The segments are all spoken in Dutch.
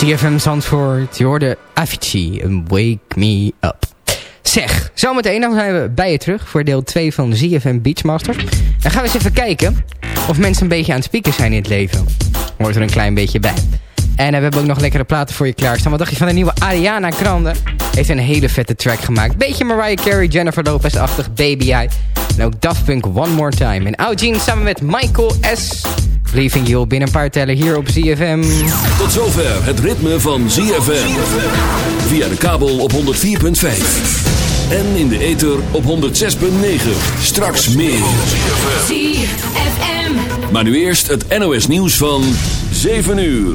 CFM Zandvoort, je hoorde Avicii Wake Me Up. Zeg, zometeen dan zijn we bij je terug voor deel 2 van ZFM Beachmaster. Dan gaan we eens even kijken of mensen een beetje aan het spieken zijn in het leven. Hoort er een klein beetje bij. En uh, we hebben ook nog lekkere platen voor je klaarstaan. Wat dacht je van de nieuwe Ariana Grande? Heeft een hele vette track gemaakt. Beetje Mariah Carey, Jennifer Lopez-achtig, Baby I. En ook Daft Punk One More Time. En Eugene samen met Michael S. Leaving You binnen een paar tellen hier op ZFM. Tot zover het ritme van ZFM. Via de kabel op 104.5. En in de ether op 106.9. Straks meer. ZFM. Maar nu eerst het NOS nieuws van 7 uur.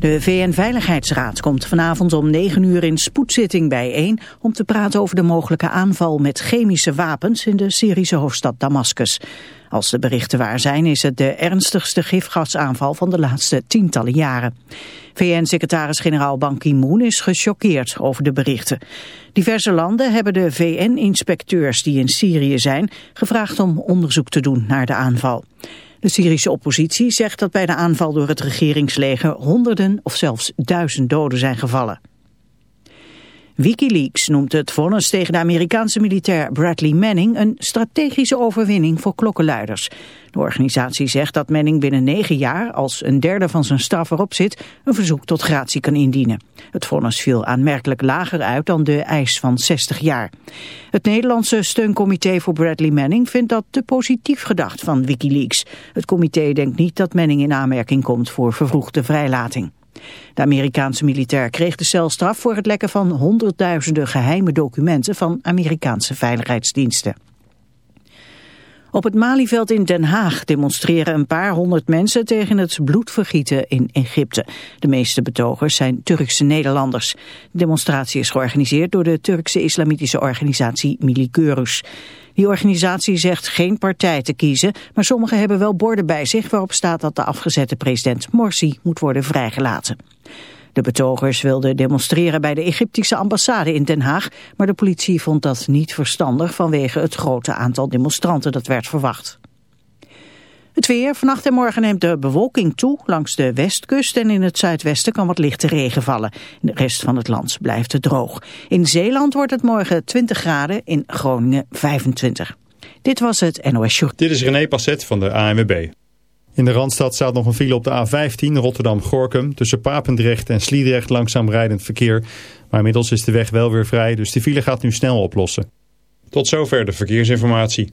De VN-veiligheidsraad komt vanavond om 9 uur in spoedzitting bijeen... om te praten over de mogelijke aanval met chemische wapens in de Syrische hoofdstad Damascus. Als de berichten waar zijn is het de ernstigste gifgasaanval van de laatste tientallen jaren. VN-secretaris-generaal Ban Ki-moon is gechoqueerd over de berichten. Diverse landen hebben de VN-inspecteurs die in Syrië zijn gevraagd om onderzoek te doen naar de aanval. De Syrische oppositie zegt dat bij de aanval door het regeringsleger honderden of zelfs duizend doden zijn gevallen. Wikileaks noemt het vonnis tegen de Amerikaanse militair Bradley Manning een strategische overwinning voor klokkenluiders. De organisatie zegt dat Manning binnen negen jaar, als een derde van zijn straf erop zit, een verzoek tot gratie kan indienen. Het vonnis viel aanmerkelijk lager uit dan de eis van 60 jaar. Het Nederlandse steuncomité voor Bradley Manning vindt dat te positief gedacht van Wikileaks. Het comité denkt niet dat Manning in aanmerking komt voor vervroegde vrijlating. De Amerikaanse militair kreeg de celstraf voor het lekken van honderdduizenden geheime documenten van Amerikaanse veiligheidsdiensten. Op het Malieveld in Den Haag demonstreren een paar honderd mensen tegen het bloedvergieten in Egypte. De meeste betogers zijn Turkse Nederlanders. De demonstratie is georganiseerd door de Turkse islamitische organisatie Milikeurus. Die organisatie zegt geen partij te kiezen, maar sommigen hebben wel borden bij zich waarop staat dat de afgezette president Morsi moet worden vrijgelaten. De betogers wilden demonstreren bij de Egyptische ambassade in Den Haag, maar de politie vond dat niet verstandig vanwege het grote aantal demonstranten dat werd verwacht. Het weer. Vannacht en morgen neemt de bewolking toe langs de westkust en in het zuidwesten kan wat lichte regen vallen. In de rest van het land blijft het droog. In Zeeland wordt het morgen 20 graden, in Groningen 25. Dit was het NOS Short. Dit is René Passet van de ANWB. In de Randstad staat nog een file op de A15 Rotterdam-Gorkum. Tussen Papendrecht en Sliedrecht langzaam rijdend verkeer. Maar inmiddels is de weg wel weer vrij, dus de file gaat nu snel oplossen. Tot zover de verkeersinformatie.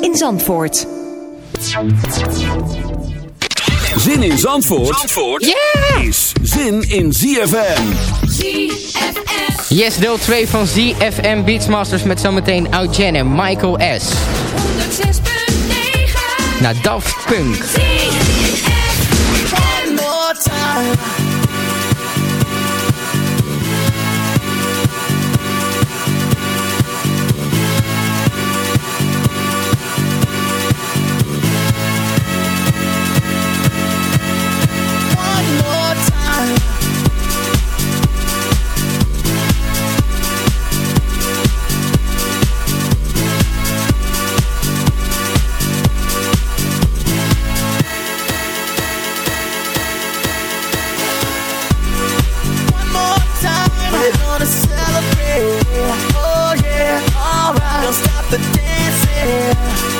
in Zandvoort. Zin in Zandvoort, Zandvoort is zin in ZFM. ZFM. Yes, deel 2 van ZFM Beachmasters met zometeen Eugene en Michael S. 106.9. Naar Daft Punk. ZFM. yeah.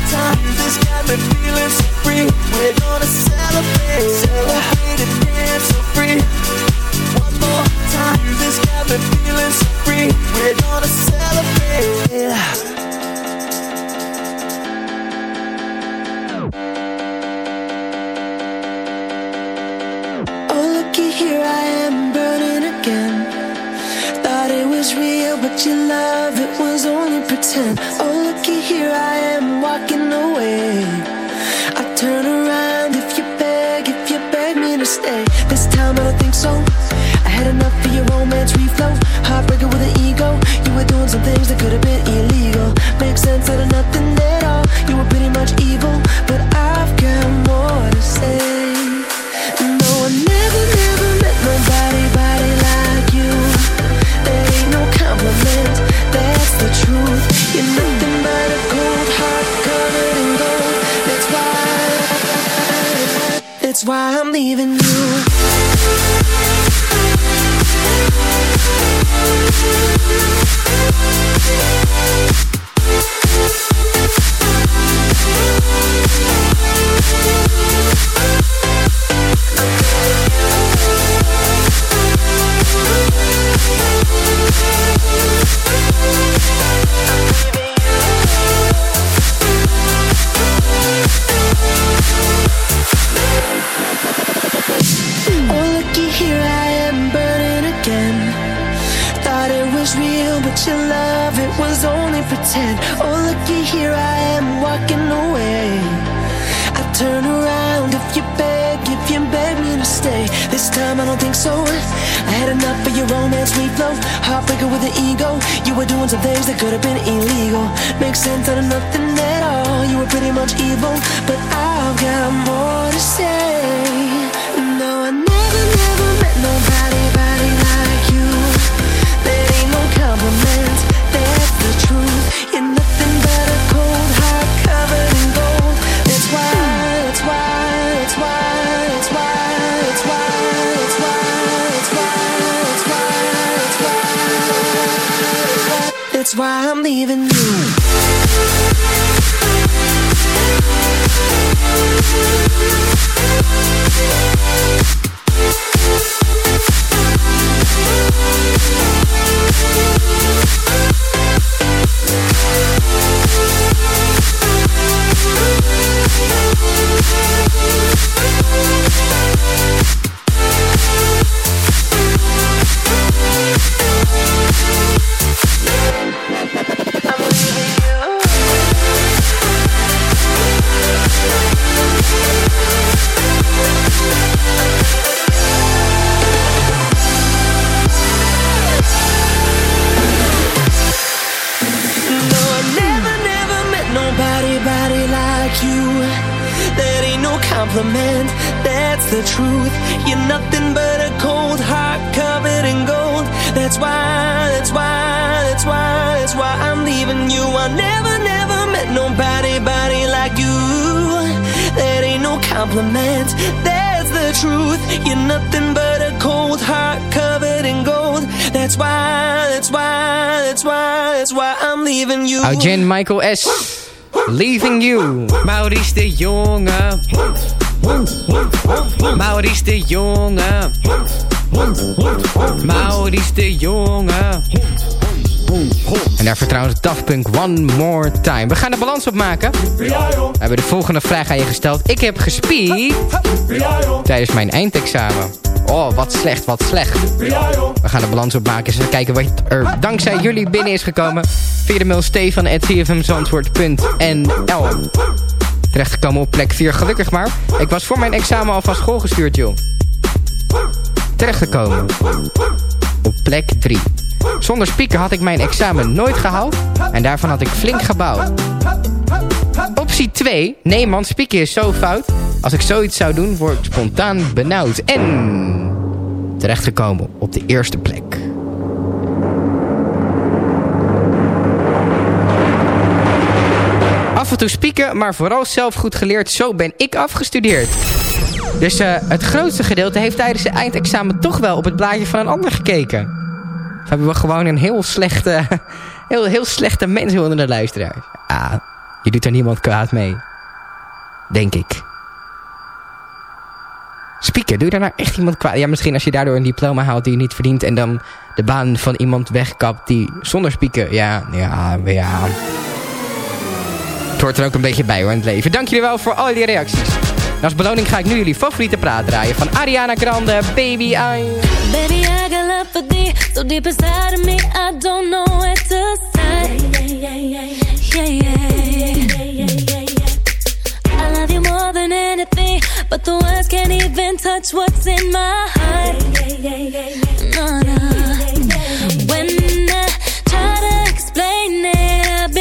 time. Music's got me feeling so free. We're gonna celebrate, celebrate and dance so free. One more time. Music's got me feeling so free. We're gonna celebrate. Oh, looky here, I am burning again. Thought it was real, but your love, it was pretend. Oh, looky here, I am walking away. I turn around if you beg, if you beg me to stay. This time I don't think so. I had enough of your romance reflow. Heartbreaker with an ego. You were doing some things that could have been illegal. Makes sense out of nothing at all. You were pretty much evil, but I've got more to say. That's why I'm leaving you. We'll be right back. Was only pretend. Oh, looky here, I am walking away. I turn around if you beg, if you beg me to stay. This time I don't think so. I had enough of your romance reflow. Heartbreaker with an ego. You were doing some things that could have been illegal. Makes sense out of nothing at all. You were pretty much evil, but I've got more to say. No, I never, never met nobody, trouwens Daft One More Time. We gaan de balans opmaken. We hebben de volgende vraag aan je gesteld. Ik heb gespied tijdens mijn eindexamen. Oh, wat slecht, wat slecht. We gaan de balans opmaken. Eens kijken wat er dankzij jullie binnen is gekomen. Via de mail stefan.cfmzandvoort.nl Terechtgekomen op plek 4, gelukkig maar. Ik was voor mijn examen al van school gestuurd, joh. Terechtgekomen op plek 3. Zonder speaker had ik mijn examen nooit gehaald. En daarvan had ik flink gebouwd. Optie 2. Nee man, spieken is zo fout. Als ik zoiets zou doen, word ik spontaan benauwd. En terechtgekomen op de eerste plek. Af en toe spieken, maar vooral zelf goed geleerd. Zo ben ik afgestudeerd. Dus eh, het grootste gedeelte heeft tijdens het eindexamen toch wel op het blaadje van een ander gekeken. Hebben we gewoon een heel slechte, heel, heel slechte mens onder de luisteraars. Ah, je doet er niemand kwaad mee. Denk ik. Spieken, doe je daar nou echt iemand kwaad? Ja, misschien als je daardoor een diploma haalt die je niet verdient... en dan de baan van iemand wegkapt die zonder spieken... Ja, ja, ja. Het hoort er ook een beetje bij hoor in het leven. Dank jullie wel voor al die reacties. En als beloning ga ik nu jullie favoriete praat draaien... van Ariana Grande, Baby I... Baby, I got love for thee. So deep inside of me, I don't know where to start. Yeah, yeah. I love you more than anything. But the words can't even touch what's in my heart. No, no. When I try to explain it,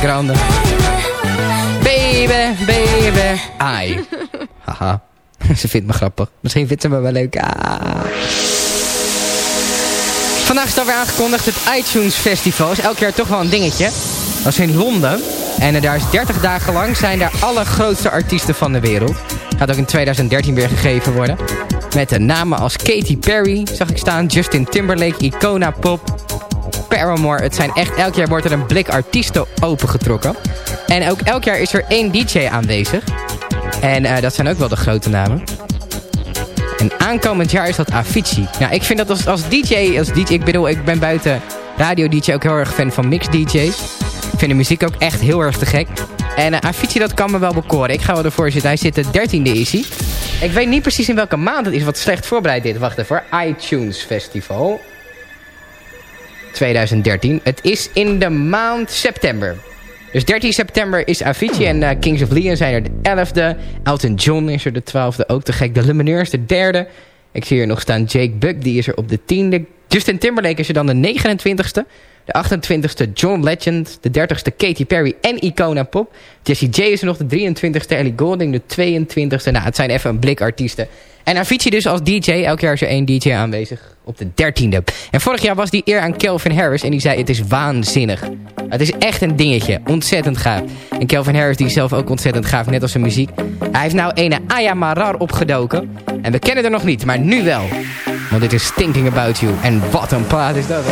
Grande. Baby, baby, ai. Haha. Ze vindt me grappig. Misschien vindt ze me wel leuk. Ah. Vandaag is alweer aangekondigd het iTunes Festival. Is elk jaar toch wel een dingetje. Dat is in Londen. En eh, daar is 30 dagen lang zijn daar alle grootste artiesten van de wereld. Gaat ook in 2013 weer gegeven worden. Met de namen als Katy Perry, zag ik staan. Justin Timberlake, Icona Pop, Paramore. Het zijn echt, elk jaar wordt er een blik artiesten opengetrokken. En ook elk jaar is er één DJ aanwezig. En eh, dat zijn ook wel de grote namen. En aankomend jaar is dat Avicii. Nou, ik vind dat als, als DJ, als DJ, ik bedoel, ik ben buiten radio-DJ ook heel erg fan van mix-DJ's. Ik vind de muziek ook echt heel erg te gek. En uh, Avicii, dat kan me wel bekoren. Ik ga wel ervoor zitten. Hij zit de 13e is hij. Ik weet niet precies in welke maand het is. Wat slecht voorbereid dit. Wacht even iTunes Festival. 2013. Het is in de maand september. Dus 13 september is Avicii en uh, Kings of Leon zijn er de 11e. Elton John is er de 12e, ook te gek. De Lumineers de derde. Ik zie hier nog staan Jake Buck, die is er op de 10e. Justin Timberlake is er dan de 29e. De 28e John Legend. De 30e Katy Perry en Icona Pop. Jessie J is er nog de 23e. Ellie Goulding de 22e. Nou, het zijn even een blik artiesten. En Avicii dus als DJ. Elk jaar is er één DJ aanwezig op de 13e. En vorig jaar was die eer aan Kelvin Harris. En die zei het is waanzinnig. Het is echt een dingetje. Ontzettend gaaf. En Kelvin Harris die is zelf ook ontzettend gaaf. Net als zijn muziek. Hij heeft nou ene Aya Marar opgedoken. En we kennen er nog niet. Maar nu wel. Want dit is Thinking About You. En wat een plaat is dat.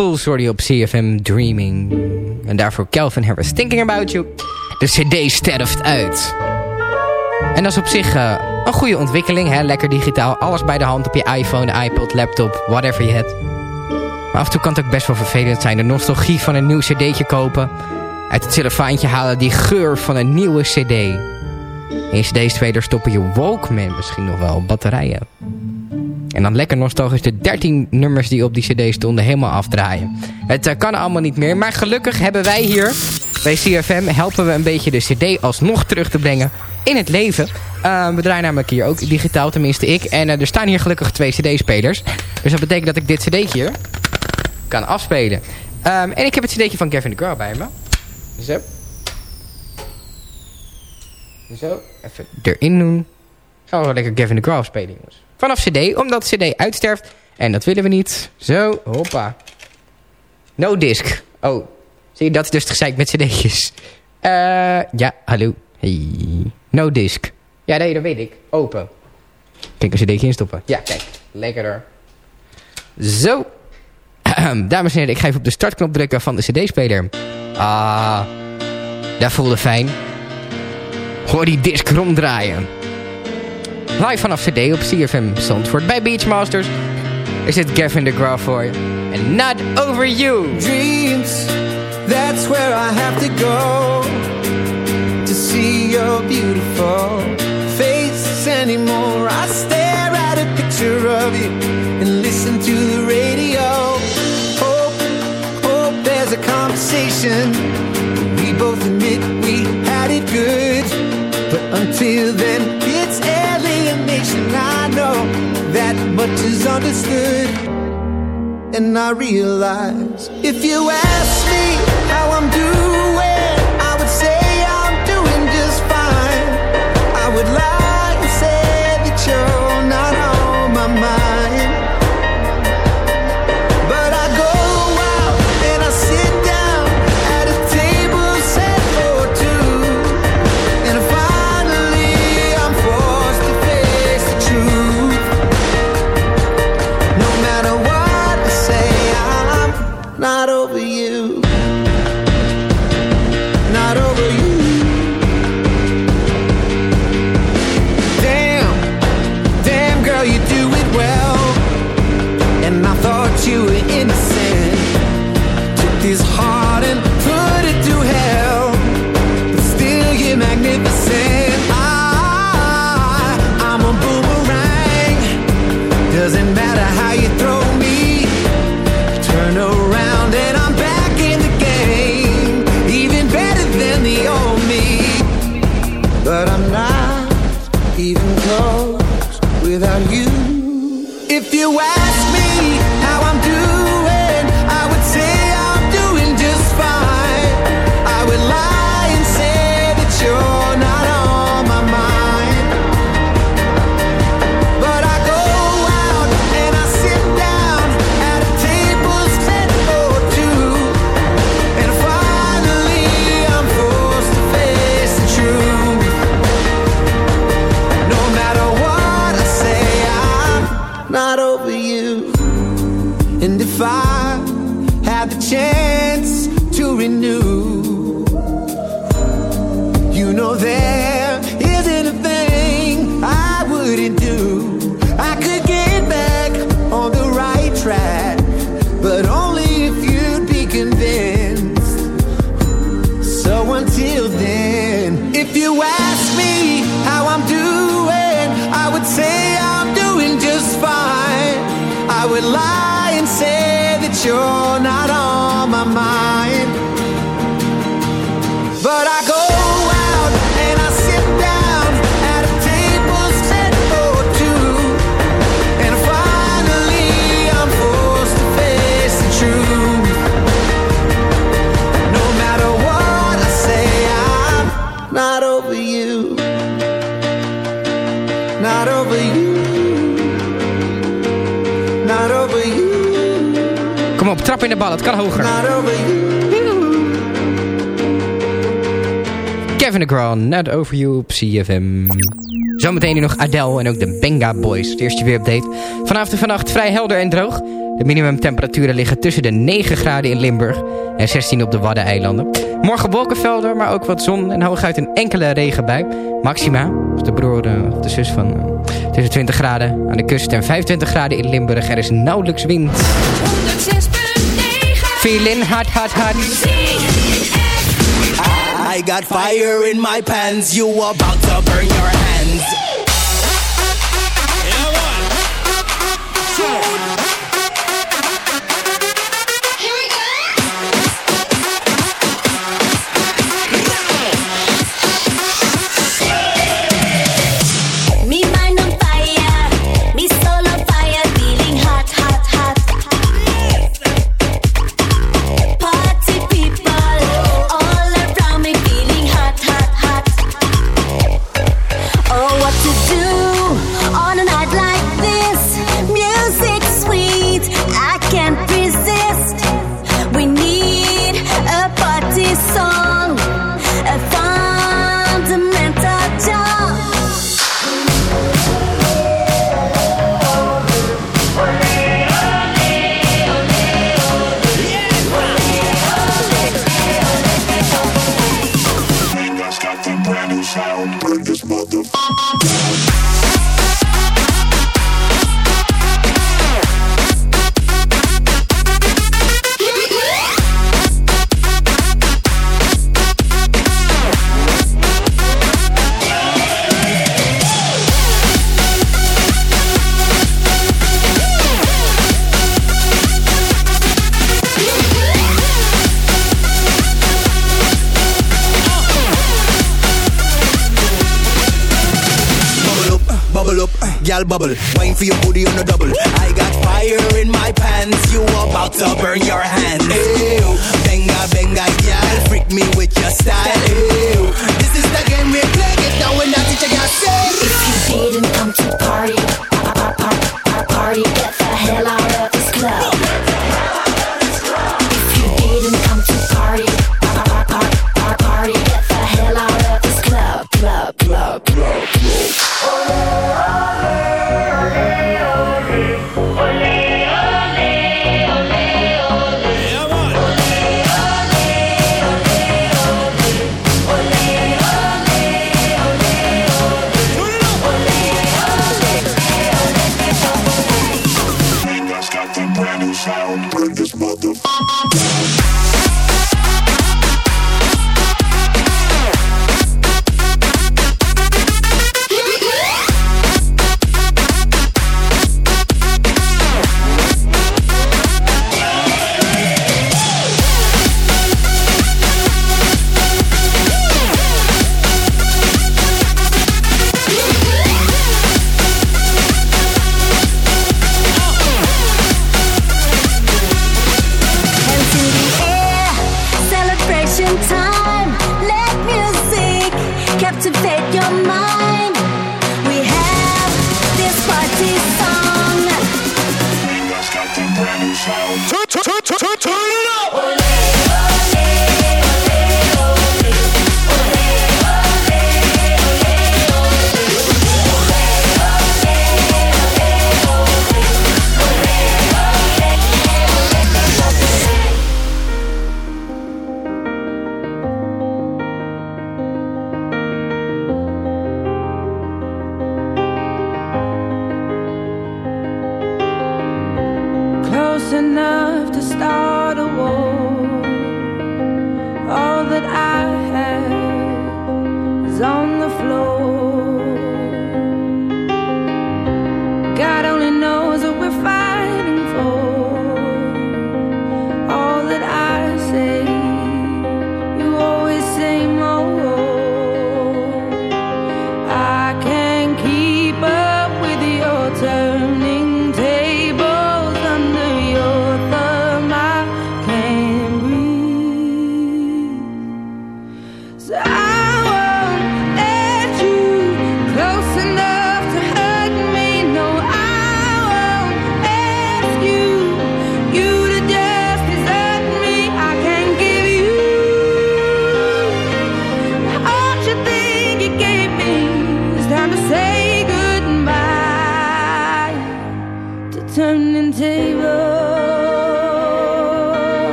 Hoorde je op CFM Dreaming. En daarvoor Calvin Harris Thinking About You. De cd sterft uit. En dat is op zich eh, een goede ontwikkeling. Hè? Lekker digitaal. Alles bij de hand op je iPhone, iPod, laptop, whatever je hebt. Maar af en toe kan het ook best wel vervelend zijn. De nostalgie van een nieuw cd'tje kopen. Uit het cellofaantje halen. Die geur van een nieuwe cd. In cd-speler stoppen je Walkman misschien nog wel. Batterijen. En dan lekker nostalgisch de 13 nummers die op die cd stonden helemaal afdraaien. Het eh, kan allemaal niet meer. Maar gelukkig hebben wij hier bij CFM... helpen we een beetje de cd alsnog terug te brengen in het leven. Eh, we draaien namelijk hier ook digitaal, tenminste ik. En eh, er staan hier gelukkig twee cd-spelers. Dus dat betekent dat ik dit cd'tje hier kan afspelen. Ehm, en ik heb het cd'tje van Gavin DeGraw bij me. Zo. Zo, even erin doen. Gaan we wel lekker Gavin DeGraw spelen, jongens. Vanaf cd, omdat cd uitsterft. En dat willen we niet. Zo, hoppa. No disc. Oh, zie je, dat is dus gezeik met cd'tjes. Eh, ja, hallo. Hey. No disc. Ja, nee, dat weet ik. Open. Kijk, een cd'tje instoppen. Ja, kijk. Lekkerder. Zo. Dames en heren, ik ga even op de startknop drukken van de cd-speler. Ah, dat voelde fijn. Hoor die disc ronddraaien. Live vanaf CD op CFM Zandvoort bij Beachmasters. Is zit Gavin DeGraaf voor je. And not over you. Dreams, that's where I have to go. To see your beautiful face anymore. I stare at a picture of you and listen to the radio. Hope, hope there's a conversation. We both admit we had it good. But until then, much is understood. And I realize if you ask me how I'm doing. Het kan hoger. Kevin De DeGrawn, net Over You op CFM. Zometeen nu nog Adele en ook de Benga Boys. Het eerste weerupdate. Vanavond en vannacht vrij helder en droog. De minimumtemperaturen liggen tussen de 9 graden in Limburg en 16 op de Waddeneilanden. Morgen wolkenvelder, maar ook wat zon en hooguit een enkele regenbui. Maxima, of de broer eh, of de zus van eh, tussen 20 graden aan de kust en 25 graden in Limburg. Er is nauwelijks wind. Feeling hot, hot, hot. I, I got fire in my pants. You about to burn your hands. Yeah, one. Two. Bubble. Wine for your booty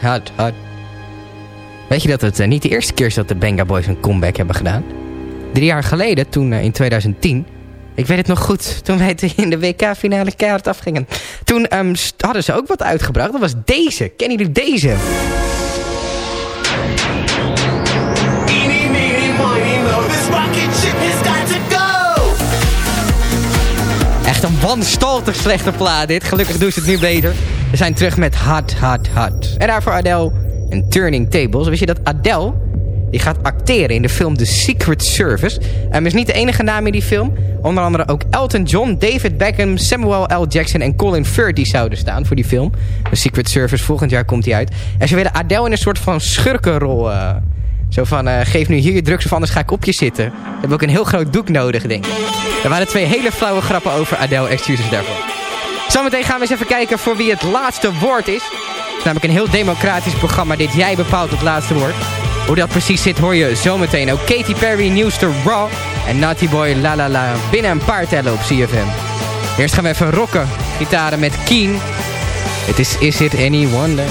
Hot, hot. Weet je dat het eh, niet de eerste keer is dat de Benga Boys een comeback hebben gedaan? Drie jaar geleden, toen eh, in 2010... Ik weet het nog goed, toen wij in de WK-finale keihard afgingen. Toen ehm, hadden ze ook wat uitgebracht. Dat was deze. Kennen jullie deze? Echt een wanstaltig slechte plaat dit. Gelukkig doen ze het nu beter. We zijn terug met Hot, Hot, Hot. En daarvoor Adele en Turning Tables. Wist je dat Adele, die gaat acteren in de film The Secret Service. En is niet de enige naam in die film. Onder andere ook Elton John, David Beckham, Samuel L. Jackson en Colin Firth die zouden staan voor die film. The Secret Service, volgend jaar komt die uit. En ze willen Adele in een soort van schurkenrol... eh, zo van, eh, geef nu hier je drugs of anders ga ik op je zitten. Dan heb ik ook een heel groot doek nodig, denk ik. Er waren twee hele flauwe grappen over Adele, excuses daarvoor. Zometeen gaan we eens even kijken voor wie het laatste woord is. Het is namelijk een heel democratisch programma. Dit jij bepaalt het laatste woord. Hoe dat precies zit hoor je zometeen. Ook Katy Perry, Newster Raw en Naughty Boy La La La binnen een paar tellen op CFM. Eerst gaan we even rocken. Gitaren met Keen. Het is Is It Any Wonder?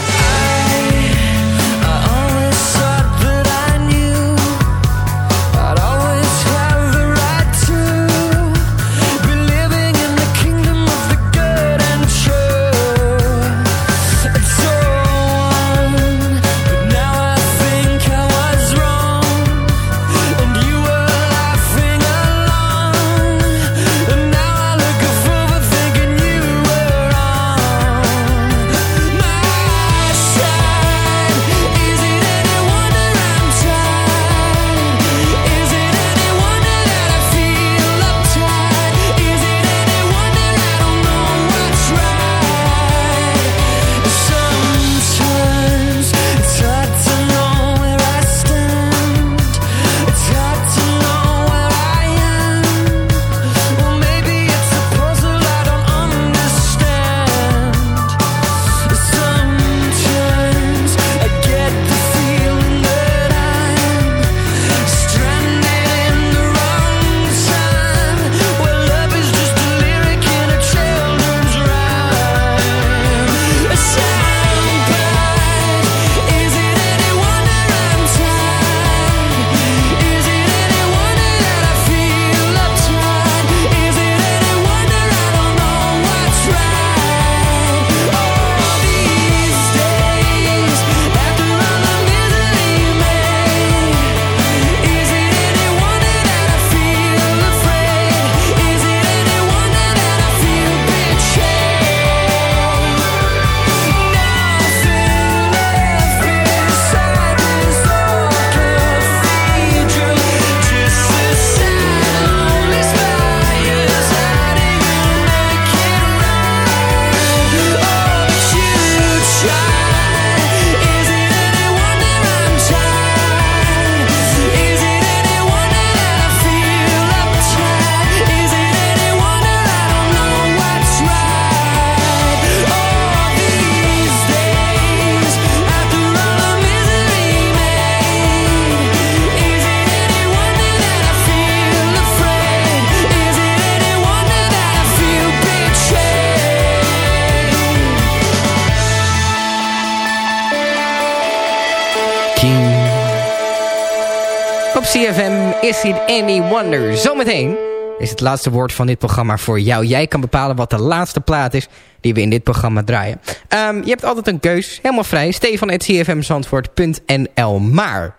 Wonder. Zometeen is het laatste woord van dit programma voor jou. Jij kan bepalen wat de laatste plaat is die we in dit programma draaien. Ehm, je hebt altijd een keus, helemaal vrij. Stefan.cfmzandvoort.nl Maar,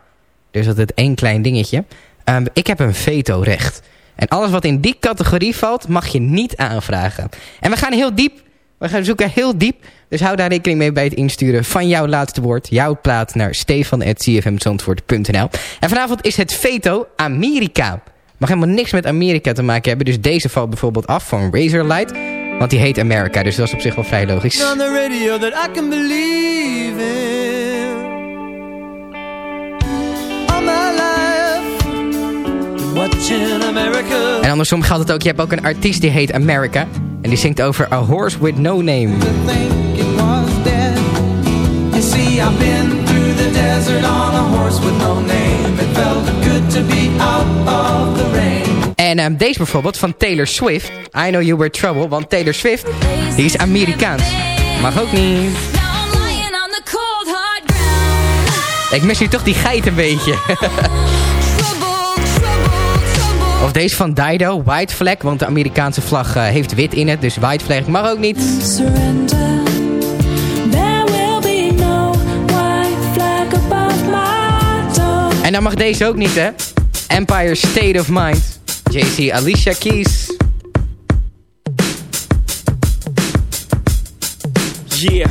is altijd één klein dingetje. Ehm, ik heb een veto-recht. En alles wat in die categorie valt, mag je niet aanvragen. En we gaan heel diep. We gaan zoeken heel diep. Dus hou daar rekening mee bij het insturen van jouw laatste woord. Jouw plaat naar stefan.cfmzandvoort.nl En vanavond is het veto Amerika. Mag helemaal niks met Amerika te maken hebben. Dus deze valt bijvoorbeeld af van Razorlight. Want die heet America. Dus dat is op zich wel vrij logisch. on the radio that I can believe in. All my life, been watching America. En andersom geldt het ook. Je hebt ook een artiest die heet America. En die zingt over A Horse With No Name. You see, I've been through the desert on a horse with no name. It felt en ehm, deze bijvoorbeeld van Taylor Swift. I Know You Were Trouble. Want Taylor Swift, die is Amerikaans. Mag ook niet. Ik mis nu toch die geit een beetje. Of deze van Dido, White Flag. Want de Amerikaanse vlag eh, heeft wit in het. Dus White Flag mag ook niet. Dan mag deze ook niet, hè? Empire State of Mind. JC Alicia Keys. Yeah,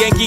Yankee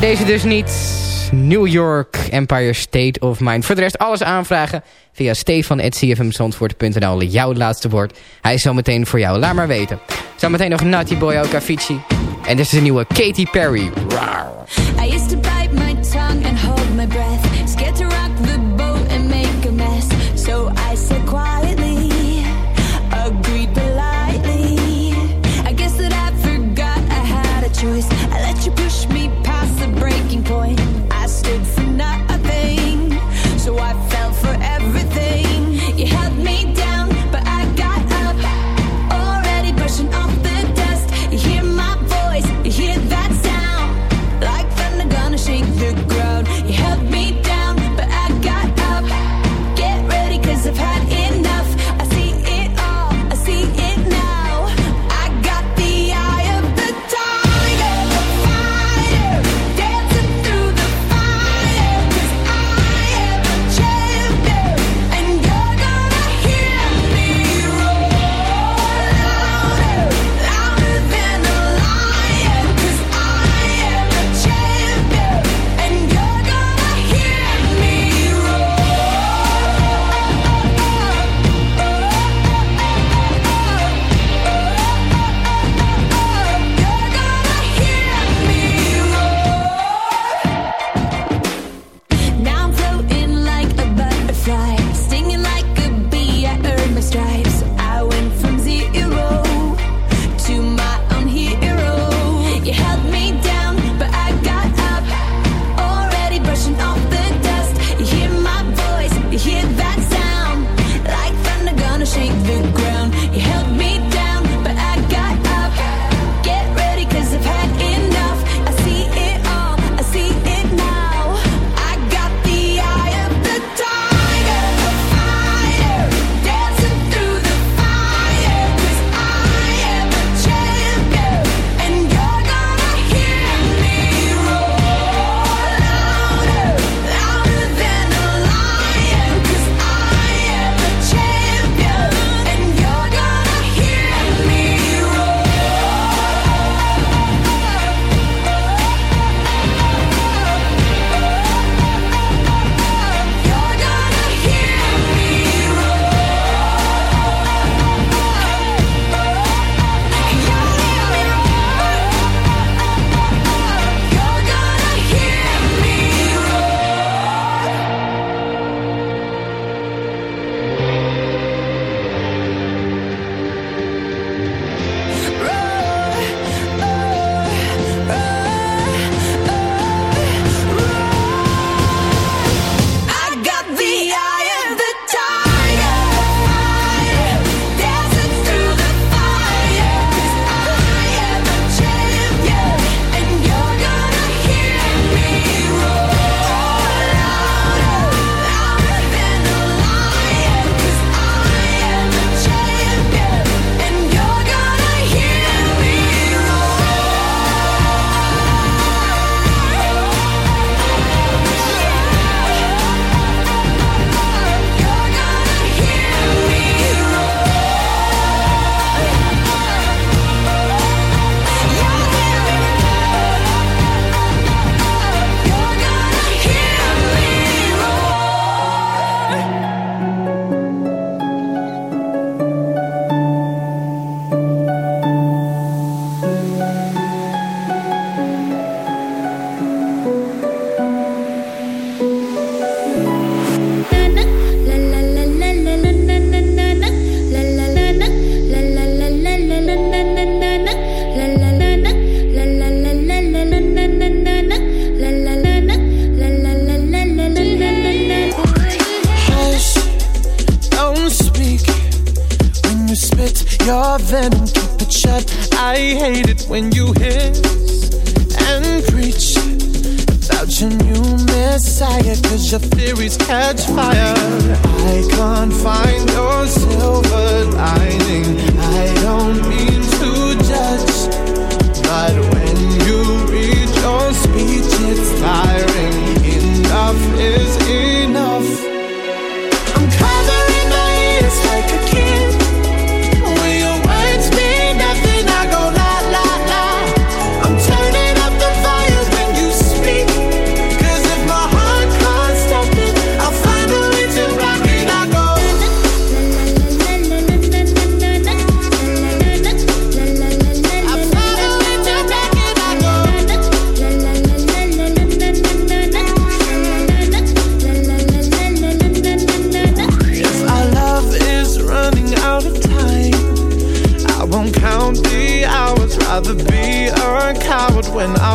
deze dus niet. New York Empire State of Mind. Voor de rest alles aanvragen via stefan.cfmzandvoort.nl. Jouw laatste woord. Hij is zo meteen voor jou. Laat maar weten. Zometeen nog naughty Boy Okafici. En dit is de nieuwe Katy Perry.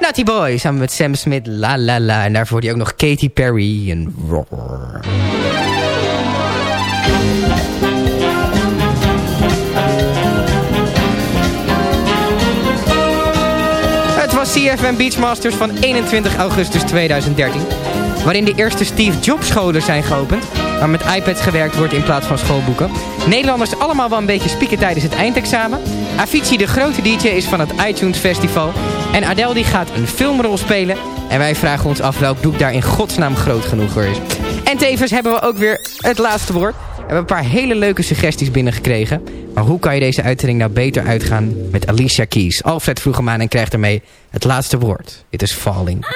Naughty Boy samen met Sam Smith, La La La. En daarvoor die ook nog Katy Perry en. Het was CFM Beachmasters van 21 augustus 2013. Waarin de eerste Steve Jobs scholen zijn geopend. Waar met iPads gewerkt wordt in plaats van schoolboeken. Nederlanders allemaal wel een beetje spieken tijdens het eindexamen. Avicii de grote DJ is van het iTunes Festival. En Adele die gaat een filmrol spelen. En wij vragen ons af welk doek daar in godsnaam groot genoeg voor is. En tevens hebben we ook weer het laatste woord. We hebben een paar hele leuke suggesties binnengekregen. Maar hoe kan je deze uitzending nou beter uitgaan met Alicia Keys? Alfred vroeg hem aan en krijgt ermee het laatste woord. Dit is Falling.